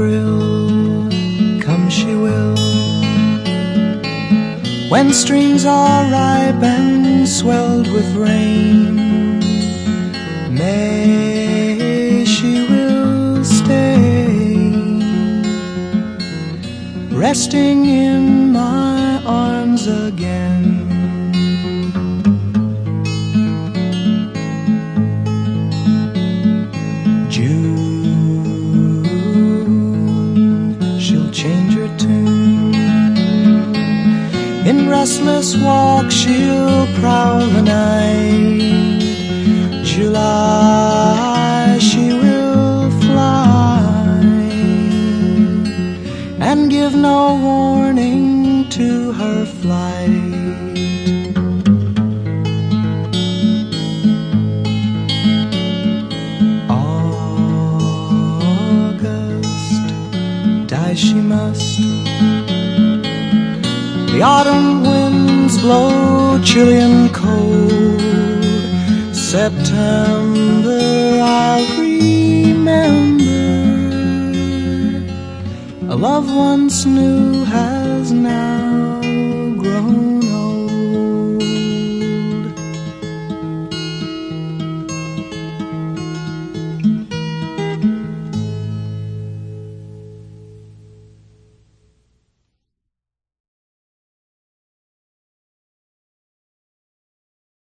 April, come she will. When streams are ripe and swelled with rain, May she will stay, resting in my arms again. In restless walk, she'll prowl the night. July, she will fly and give no warning to her flight. August, die she must. The autumn winds blow chilly and cold. September I'll remember. A love once knew has now